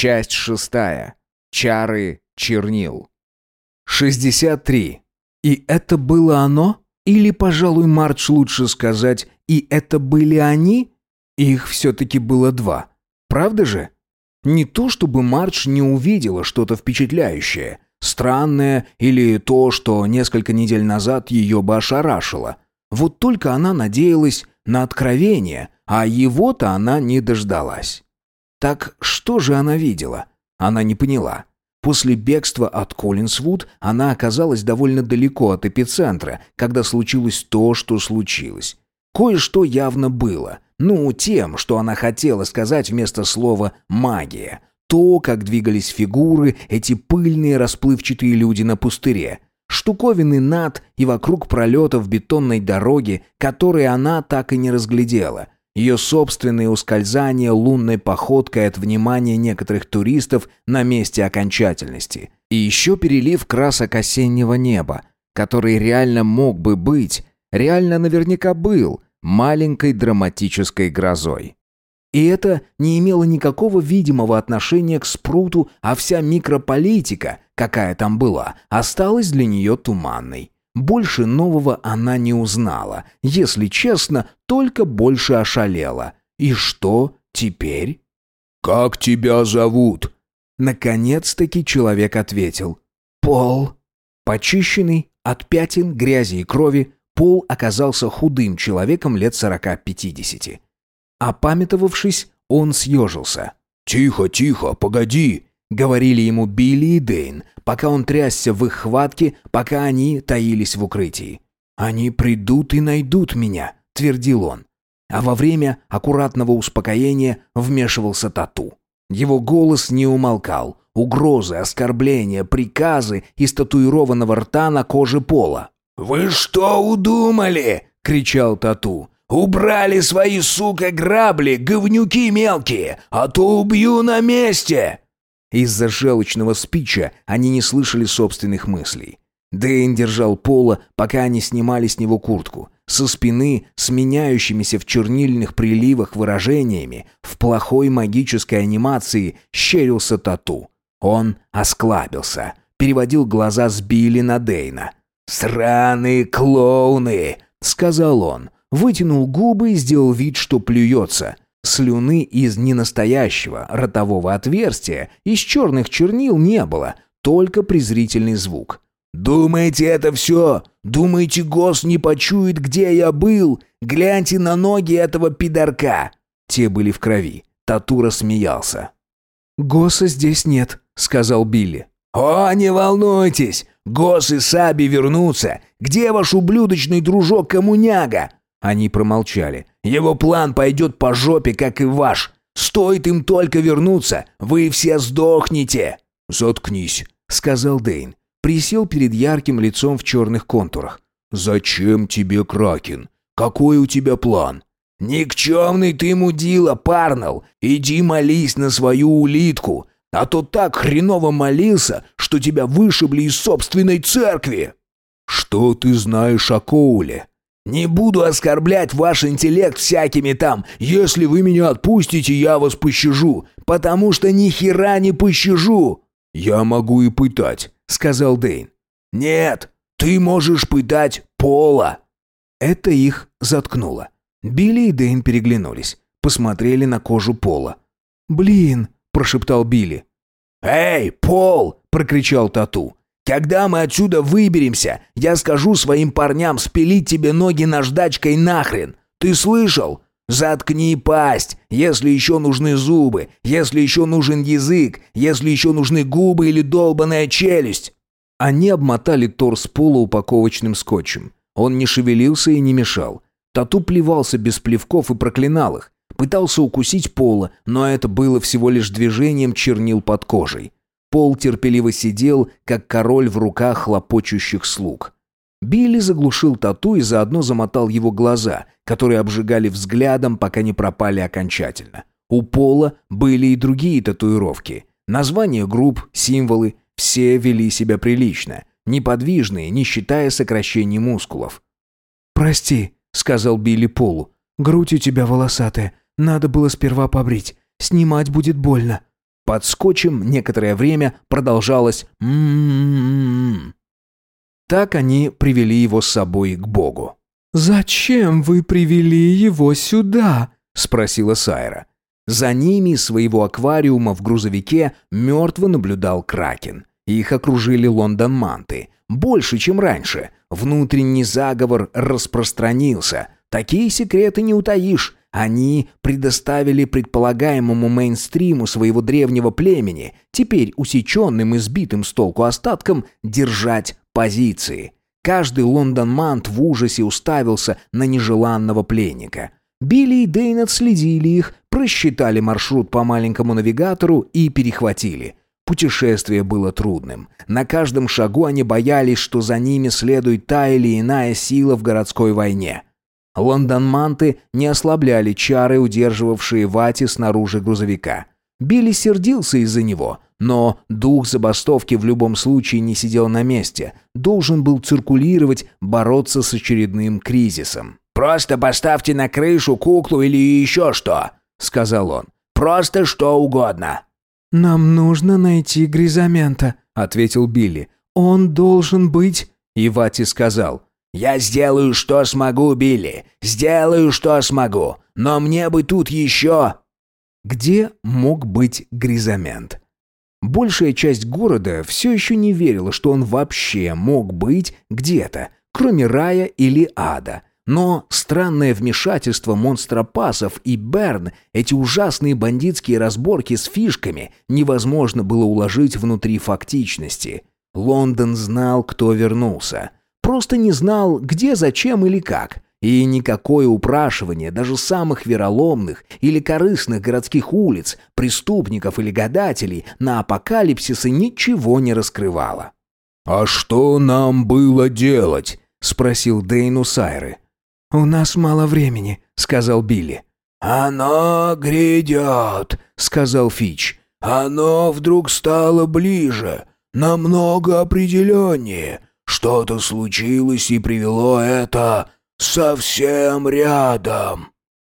Часть шестая. Чары чернил. 63. И это было оно? Или, пожалуй, Мардж лучше сказать, и это были они? Их все-таки было два. Правда же? Не то, чтобы Мардж не увидела что-то впечатляющее, странное или то, что несколько недель назад ее бы ошарашило. Вот только она надеялась на откровение, а его-то она не дождалась. Так что же она видела? Она не поняла. После бегства от Коллинсвуд она оказалась довольно далеко от эпицентра, когда случилось то, что случилось. Кое-что явно было. Ну, тем, что она хотела сказать вместо слова «магия». То, как двигались фигуры, эти пыльные расплывчатые люди на пустыре. Штуковины над и вокруг пролетов бетонной дороги, которые она так и не разглядела – ее собственные ускользания лунной походкой от внимания некоторых туристов на месте окончательности. И еще перелив красок осеннего неба, который реально мог бы быть, реально наверняка был, маленькой драматической грозой. И это не имело никакого видимого отношения к спруту, а вся микрополитика, какая там была, осталась для нее туманной. Больше нового она не узнала. Если честно, только больше ошалела. И что теперь? «Как тебя зовут?» Наконец-таки человек ответил. «Пол». Почищенный, от пятен, грязи и крови, Пол оказался худым человеком лет сорока-пятидесяти. Опамятовавшись, он съежился. «Тихо, тихо, погоди!» — говорили ему Билли и Дейн, пока он трясся в их хватке, пока они таились в укрытии. «Они придут и найдут меня», — твердил он. А во время аккуратного успокоения вмешивался Тату. Его голос не умолкал. Угрозы, оскорбления, приказы из татуированного рта на коже пола. «Вы что удумали?» — кричал Тату. «Убрали свои, сука, грабли, говнюки мелкие, а то убью на месте!» Из-за желчного спича они не слышали собственных мыслей. Дэйн держал Пола, пока они снимали с него куртку. Со спины, с меняющимися в чернильных приливах выражениями, в плохой магической анимации щерился тату. Он осклабился, переводил глаза с Билли на Дейна. «Сраные клоуны!» — сказал он. Вытянул губы и сделал вид, что плюется. Слюны из ненастоящего ротового отверстия, из черных чернил не было, только презрительный звук. «Думаете, это все? Думаете, Гос не почует, где я был? Гляньте на ноги этого пидорка!» Те были в крови. Татура смеялся. «Госа здесь нет», — сказал Билли. «О, не волнуйтесь! Гос и Саби вернутся! Где ваш ублюдочный дружок-коммуняга?» Они промолчали. Его план пойдет по жопе, как и ваш. Стоит им только вернуться, вы все сдохнете!» «Заткнись», — сказал Дейн. Присел перед ярким лицом в черных контурах. «Зачем тебе Кракен? Какой у тебя план?» «Никчемный ты мудила, Парнелл! Иди молись на свою улитку, а то так хреново молился, что тебя вышибли из собственной церкви!» «Что ты знаешь о Коуле?» Не буду оскорблять ваш интеллект всякими там. Если вы меня отпустите, я вас пощажу, потому что ни хера не пощажу. Я могу и пытать, сказал Дейн. Нет, ты можешь пытать Пола. Это их заткнуло. Билли и Дейн переглянулись, посмотрели на кожу Пола. «Блин!» – прошептал Билли. «Эй, Пол!» – прокричал Тату. Когда мы отсюда выберемся, я скажу своим парням спилить тебе ноги наждачкой нахрен. Ты слышал? Заткни пасть, если еще нужны зубы, если еще нужен язык, если еще нужны губы или долбаная челюсть». Они обмотали торс пола упаковочным скотчем. Он не шевелился и не мешал. Тату плевался без плевков и проклинал их. Пытался укусить пола, но это было всего лишь движением чернил под кожей. Пол терпеливо сидел, как король в руках хлопочущих слуг. Билли заглушил тату и заодно замотал его глаза, которые обжигали взглядом, пока не пропали окончательно. У Пола были и другие татуировки. Названия групп, символы, все вели себя прилично, неподвижные, не считая сокращений мускулов. «Прости», — сказал Билли Полу, — «грудь у тебя волосатая, надо было сперва побрить, снимать будет больно». Под скотчем некоторое время продолжалось «м-м-м». Так они привели его с собой к Богу. «Зачем вы привели его сюда?» — спросила Сайра. За ними из своего аквариума в грузовике мертво наблюдал Кракен. Их окружили лондон-манты. Больше, чем раньше. Внутренний заговор распространился. Такие секреты не утаишь. Они предоставили предполагаемому мейнстриму своего древнего племени, теперь усеченным и сбитым с толку остаткам, держать позиции. Каждый лондон-мант в ужасе уставился на нежеланного пленника. Билли и Дейн отследили их, просчитали маршрут по маленькому навигатору и перехватили. Путешествие было трудным. На каждом шагу они боялись, что за ними следует та или иная сила в городской войне. Лондонманты не ослабляли чары, удерживавшие Вати снаружи грузовика. Билли сердился из-за него, но дух забастовки в любом случае не сидел на месте, должен был циркулировать, бороться с очередным кризисом. «Просто поставьте на крышу куклу или еще что», — сказал он. «Просто что угодно». «Нам нужно найти Гризамента», — ответил Билли. «Он должен быть...» И Вати сказал. «Я сделаю, что смогу, Билли. Сделаю, что смогу. Но мне бы тут еще...» Где мог быть Гризамент? Большая часть города все еще не верила, что он вообще мог быть где-то, кроме рая или ада. Но странное вмешательство монстропасов и Берн, эти ужасные бандитские разборки с фишками, невозможно было уложить внутри фактичности. Лондон знал, кто вернулся. Просто не знал, где, зачем или как. И никакое упрашивание даже самых вероломных или корыстных городских улиц, преступников или гадателей на апокалипсисы ничего не раскрывало. «А что нам было делать?» — спросил Дейн у Сайры. «У нас мало времени», — сказал Билли. «Оно грядет», — сказал Фич. «Оно вдруг стало ближе, намного определеннее. Что-то случилось и привело это совсем рядом».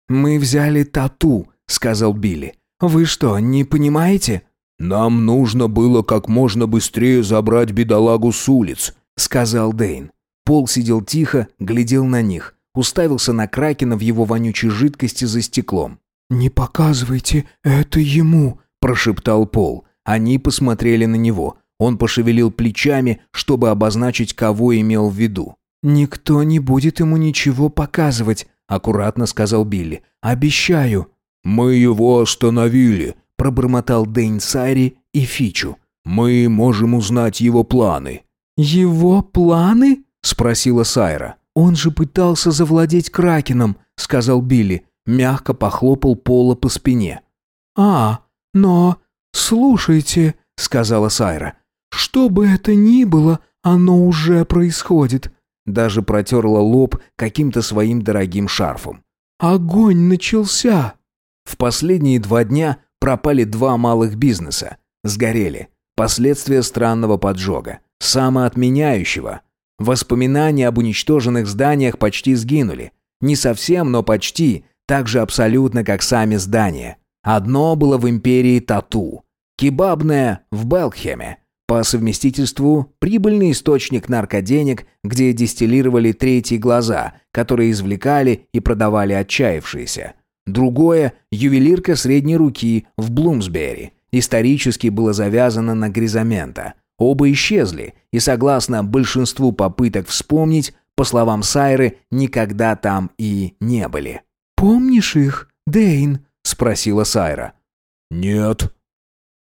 «Мы взяли тату», — сказал Билли. «Вы что, не понимаете?» «Нам нужно было как можно быстрее забрать бедолагу с улиц», — сказал Дейн. Пол сидел тихо, глядел на них уставился на Кракена в его вонючей жидкости за стеклом. «Не показывайте это ему», – прошептал Пол. Они посмотрели на него. Он пошевелил плечами, чтобы обозначить, кого имел в виду. «Никто не будет ему ничего показывать», – аккуратно сказал Билли. «Обещаю». «Мы его остановили», – пробормотал Дэйн Сайри и Фичу. «Мы можем узнать его планы». «Его планы?» – спросила Сайра. «Он же пытался завладеть Кракеном», — сказал Билли. Мягко похлопал Пола по спине. «А, но... слушайте», — сказала Сайра. «Что бы это ни было, оно уже происходит». Даже протерла лоб каким-то своим дорогим шарфом. «Огонь начался!» В последние два дня пропали два малых бизнеса. Сгорели. Последствия странного поджога. Самоотменяющего. Воспоминания об уничтоженных зданиях почти сгинули. Не совсем, но почти, так же абсолютно, как сами здания. Одно было в империи Тату, кебабное в Белхеме, по совместительству прибыльный источник наркоденег, где дистиллировали третьи глаза, которые извлекали и продавали отчаявшиеся. Другое – ювелирка средней руки в Блумсбери. Исторически было завязано на Гризамента – Оба исчезли, и согласно большинству попыток вспомнить, по словам Сайры, никогда там и не были. «Помнишь их, Дейн?» — спросила Сайра. «Нет».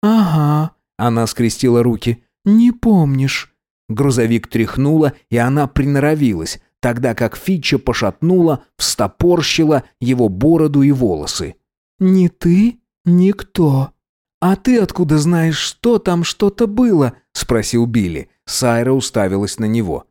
«Ага», — она скрестила руки. «Не помнишь». Грузовик тряхнула, и она приноровилась, тогда как Фитча пошатнула, встопорщила его бороду и волосы. «Ни ты, никто. А ты откуда знаешь, что там что-то было?» спросил Билли. Сайра уставилась на него.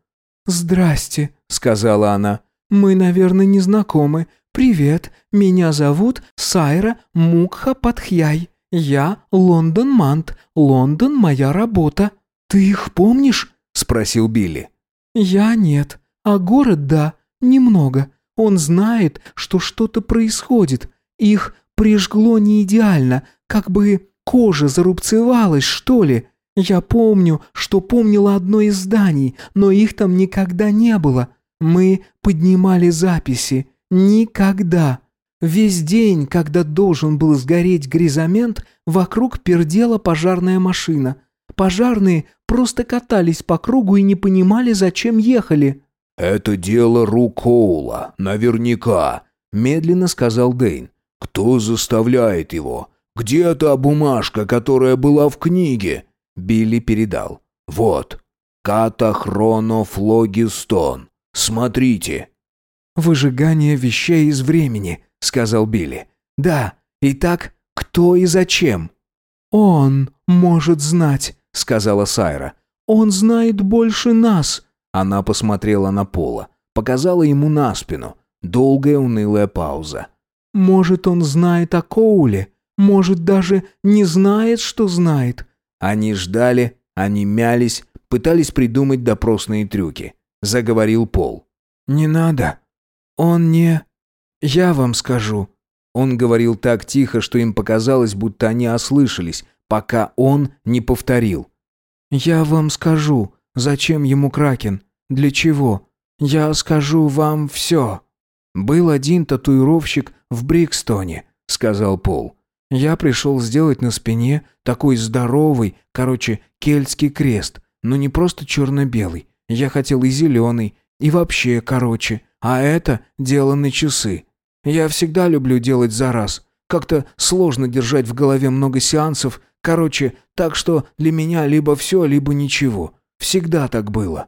«Здрасте», — сказала она. «Мы, наверное, не знакомы. Привет, меня зовут Сайра Мукха Патхьяй. Я Лондон Мант. Лондон — моя работа. Ты их помнишь?» — спросил Билли. «Я нет, а город — да, немного. Он знает, что что-то происходит. Их прижгло не идеально, как бы Кожа зарубцевалась, что ли? Я помню, что помнила одно из зданий, но их там никогда не было. Мы поднимали записи. Никогда. Весь день, когда должен был сгореть гризамент, вокруг пердела пожарная машина. Пожарные просто катались по кругу и не понимали, зачем ехали. «Это дело рук Коула, наверняка», — медленно сказал Дейн. «Кто заставляет его? Где та бумажка, которая была в книге?» Билли передал. «Вот. Катахронофлогистон. Смотрите». «Выжигание вещей из времени», — сказал Билли. «Да, итак, кто и зачем?» «Он может знать», — сказала Сайра. «Он знает больше нас». Она посмотрела на Пола, показала ему на спину. Долгая унылая пауза. «Может, он знает о Коуле, может, даже не знает, что знает». Они ждали, они мялись, пытались придумать допросные трюки. Заговорил Пол. «Не надо. Он не... Я вам скажу». Он говорил так тихо, что им показалось, будто они ослышались, пока он не повторил. «Я вам скажу, зачем ему Кракен, для чего. Я скажу вам все». «Был один татуировщик в Брикстоне», — сказал Пол. «Я пришел сделать на спине такой здоровый, короче, кельтский крест, но не просто черно-белый. Я хотел и зеленый, и вообще короче, а это деланы часы. Я всегда люблю делать за раз. Как-то сложно держать в голове много сеансов. Короче, так что для меня либо все, либо ничего. Всегда так было».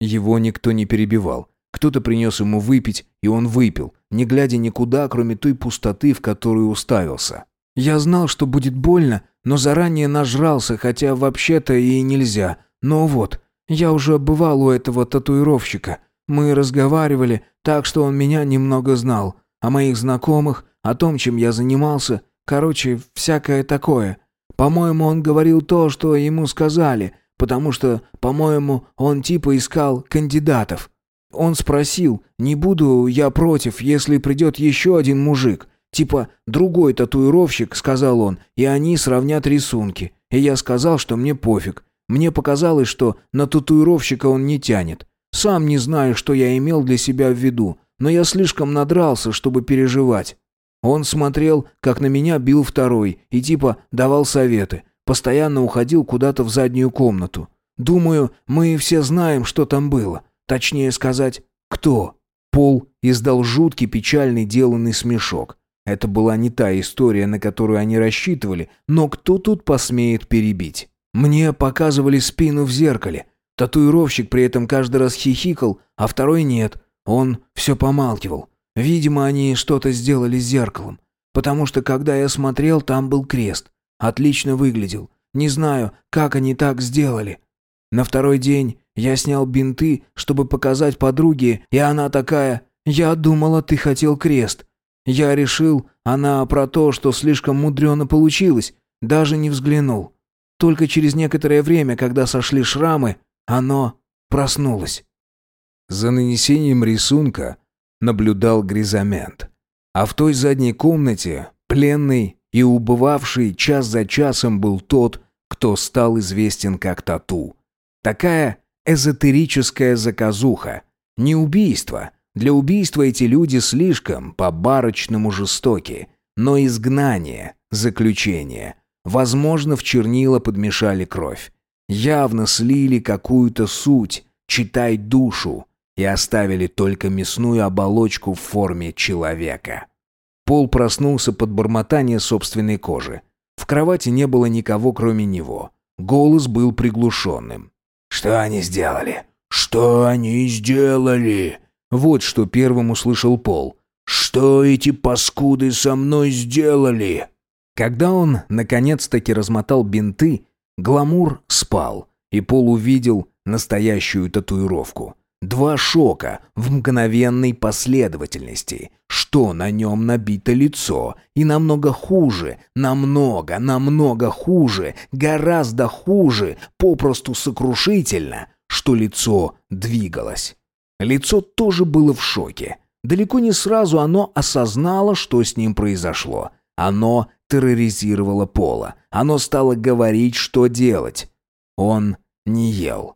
Его никто не перебивал. Кто-то принес ему выпить, и он выпил, не глядя никуда, кроме той пустоты, в которую уставился. «Я знал, что будет больно, но заранее нажрался, хотя вообще-то и нельзя. Но вот, я уже бывал у этого татуировщика. Мы разговаривали, так что он меня немного знал. О моих знакомых, о том, чем я занимался. Короче, всякое такое. По-моему, он говорил то, что ему сказали, потому что, по-моему, он типа искал кандидатов. Он спросил, не буду я против, если придет еще один мужик. Типа, другой татуировщик, сказал он, и они сравнят рисунки. И я сказал, что мне пофиг. Мне показалось, что на татуировщика он не тянет. Сам не знаю, что я имел для себя в виду, но я слишком надрался, чтобы переживать. Он смотрел, как на меня бил второй, и типа давал советы. Постоянно уходил куда-то в заднюю комнату. Думаю, мы все знаем, что там было. Точнее сказать, кто. Пол издал жуткий печальный деланный смешок. Это была не та история, на которую они рассчитывали, но кто тут посмеет перебить? Мне показывали спину в зеркале. Татуировщик при этом каждый раз хихикал, а второй нет. Он все помалкивал. Видимо, они что-то сделали с зеркалом. Потому что, когда я смотрел, там был крест. Отлично выглядел. Не знаю, как они так сделали. На второй день я снял бинты, чтобы показать подруге, и она такая «Я думала, ты хотел крест». Я решил, она про то, что слишком мудрено получилось, даже не взглянул. Только через некоторое время, когда сошли шрамы, оно проснулось. За нанесением рисунка наблюдал Гризамент. А в той задней комнате, пленный и убывавший час за часом был тот, кто стал известен как Тату. Такая эзотерическая заказуха. Не убийство. Для убийства эти люди слишком по-барочному жестоки. Но изгнание, заключение. Возможно, в чернила подмешали кровь. Явно слили какую-то суть, читай душу, и оставили только мясную оболочку в форме человека. Пол проснулся под бормотание собственной кожи. В кровати не было никого, кроме него. Голос был приглушенным. «Что они сделали? Что они сделали?» Вот что первым услышал Пол. «Что эти паскуды со мной сделали?» Когда он, наконец-таки, размотал бинты, гламур спал, и Пол увидел настоящую татуировку. Два шока в мгновенной последовательности. Что на нем набито лицо. И намного хуже, намного, намного хуже, гораздо хуже, попросту сокрушительно, что лицо двигалось. Лицо тоже было в шоке. Далеко не сразу оно осознало, что с ним произошло. Оно терроризировало Пола. Оно стало говорить, что делать. Он не ел.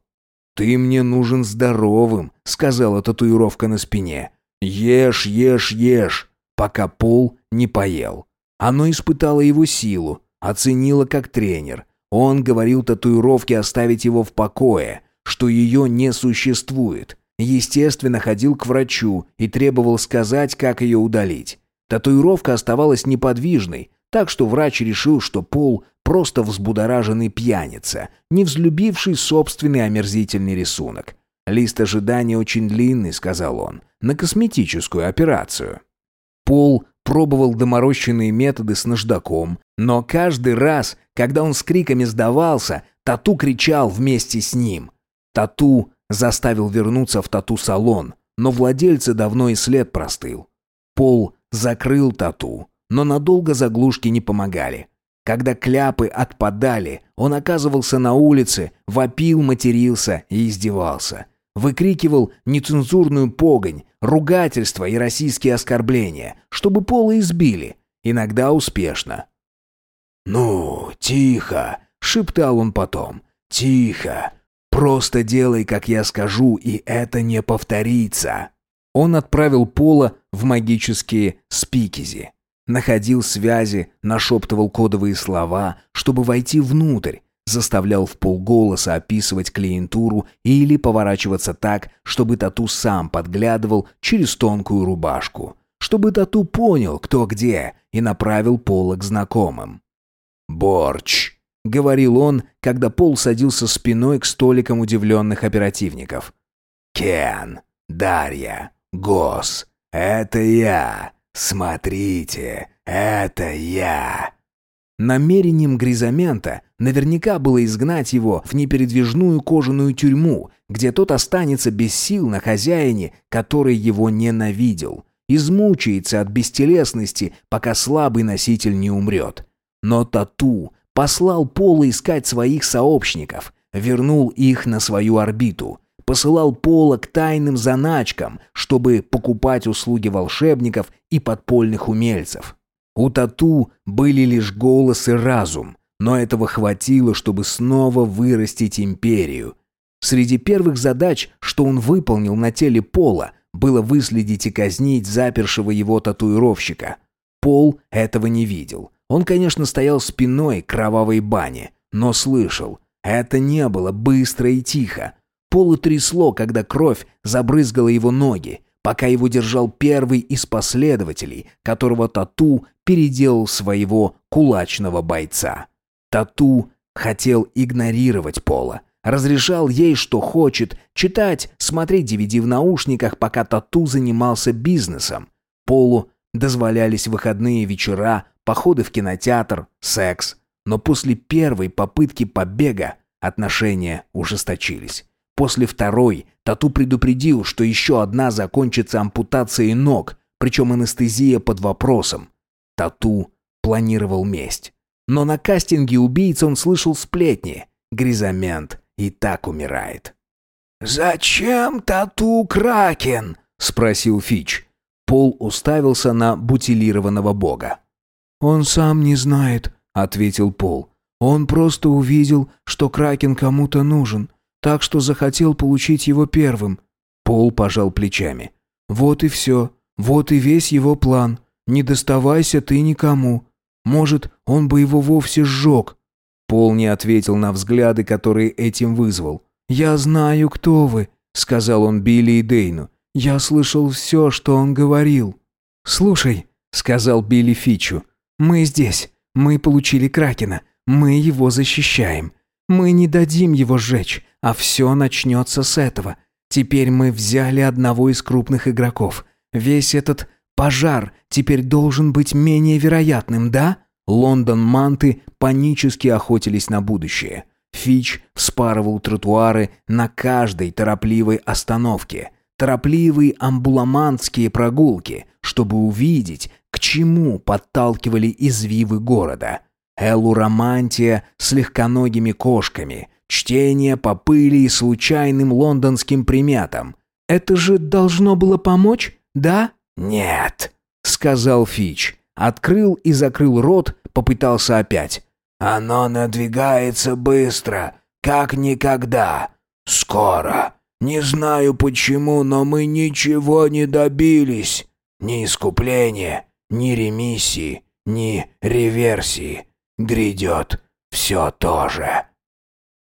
«Ты мне нужен здоровым», — сказала татуировка на спине. «Ешь, ешь, ешь», пока Пол не поел. Оно испытало его силу, оценило как тренер. Он говорил татуировке оставить его в покое, что ее не существует. Естественно, ходил к врачу и требовал сказать, как ее удалить. Татуировка оставалась неподвижной, так что врач решил, что Пол просто взбудораженный пьяница, не взлюбивший собственный омерзительный рисунок. «Лист ожидания очень длинный», — сказал он, — «на косметическую операцию». Пол пробовал доморощенные методы с наждаком, но каждый раз, когда он с криками сдавался, Тату кричал вместе с ним. Тату заставил вернуться в тату-салон, но владельцы давно и след простыл. Пол закрыл тату, но надолго заглушки не помогали. Когда кляпы отпадали, он оказывался на улице, вопил, матерился и издевался. Выкрикивал нецензурную погонь, ругательства и российские оскорбления, чтобы Пола избили. Иногда успешно. «Ну, тихо!» — шептал он потом. «Тихо! Просто делай, как я скажу, и это не повторится!» Он отправил Пола в магические спикизи. Находил связи, нашептывал кодовые слова, чтобы войти внутрь, заставлял в полголоса описывать клиентуру или поворачиваться так, чтобы Тату сам подглядывал через тонкую рубашку, чтобы Тату понял, кто где, и направил Пола к знакомым. «Борщ», — говорил он, когда Пол садился спиной к столикам удивленных оперативников. «Кен, Дарья, Гос, это я. Смотрите, это я». Намерением Гризамента наверняка было изгнать его в непередвижную кожаную тюрьму, где тот останется без сил на хозяине, который его ненавидел, измучается от бестелесности, пока слабый носитель не умрет. Но Тату послал Пола искать своих сообщников, вернул их на свою орбиту, посылал Пола к тайным заначкам, чтобы покупать услуги волшебников и подпольных умельцев. У Тату были лишь голос и разум, но этого хватило, чтобы снова вырастить империю. Среди первых задач, что он выполнил на теле Пола, было выследить и казнить запершего его татуировщика. Пол этого не видел. Он, конечно, стоял спиной к кровавой бане, но слышал. Это не было быстро и тихо. Пола трясло, когда кровь забрызгала его ноги пока его держал первый из последователей, которого Тату переделал своего кулачного бойца. Тату хотел игнорировать Пола, разрешал ей, что хочет, читать, смотреть DVD в наушниках, пока Тату занимался бизнесом. Полу дозволялись выходные вечера, походы в кинотеатр, секс. Но после первой попытки побега отношения ужесточились. После второй Тату предупредил, что еще одна закончится ампутацией ног, причем анестезия под вопросом. Тату планировал месть. Но на кастинге убийц он слышал сплетни. Гризамент и так умирает. «Зачем Тату Кракен?» — спросил Фич. Пол уставился на бутилированного бога. «Он сам не знает», — ответил Пол. «Он просто увидел, что Кракен кому-то нужен так что захотел получить его первым». Пол пожал плечами. «Вот и все. Вот и весь его план. Не доставайся ты никому. Может, он бы его вовсе сжег». Пол не ответил на взгляды, которые этим вызвал. «Я знаю, кто вы», — сказал он Билли и Дейну. «Я слышал все, что он говорил». «Слушай», — сказал Билли Фичу, — «мы здесь. Мы получили Кракена. Мы его защищаем. Мы не дадим его сжечь, а все начнется с этого. Теперь мы взяли одного из крупных игроков. Весь этот пожар теперь должен быть менее вероятным, да? Лондон-манты панически охотились на будущее. Фич вспарывал тротуары на каждой торопливой остановке. Торопливые амбуламантские прогулки, чтобы увидеть, к чему подталкивали извивы города – элуромантия с легконогими кошками, чтение по пыли и случайным лондонским приметам. Это же должно было помочь, да? Нет, сказал Фич. Открыл и закрыл рот, попытался опять. «Оно надвигается быстро, как никогда. Скоро. Не знаю почему, но мы ничего не добились. Ни искупления, ни ремиссии, ни реверсии. Грядет все то же».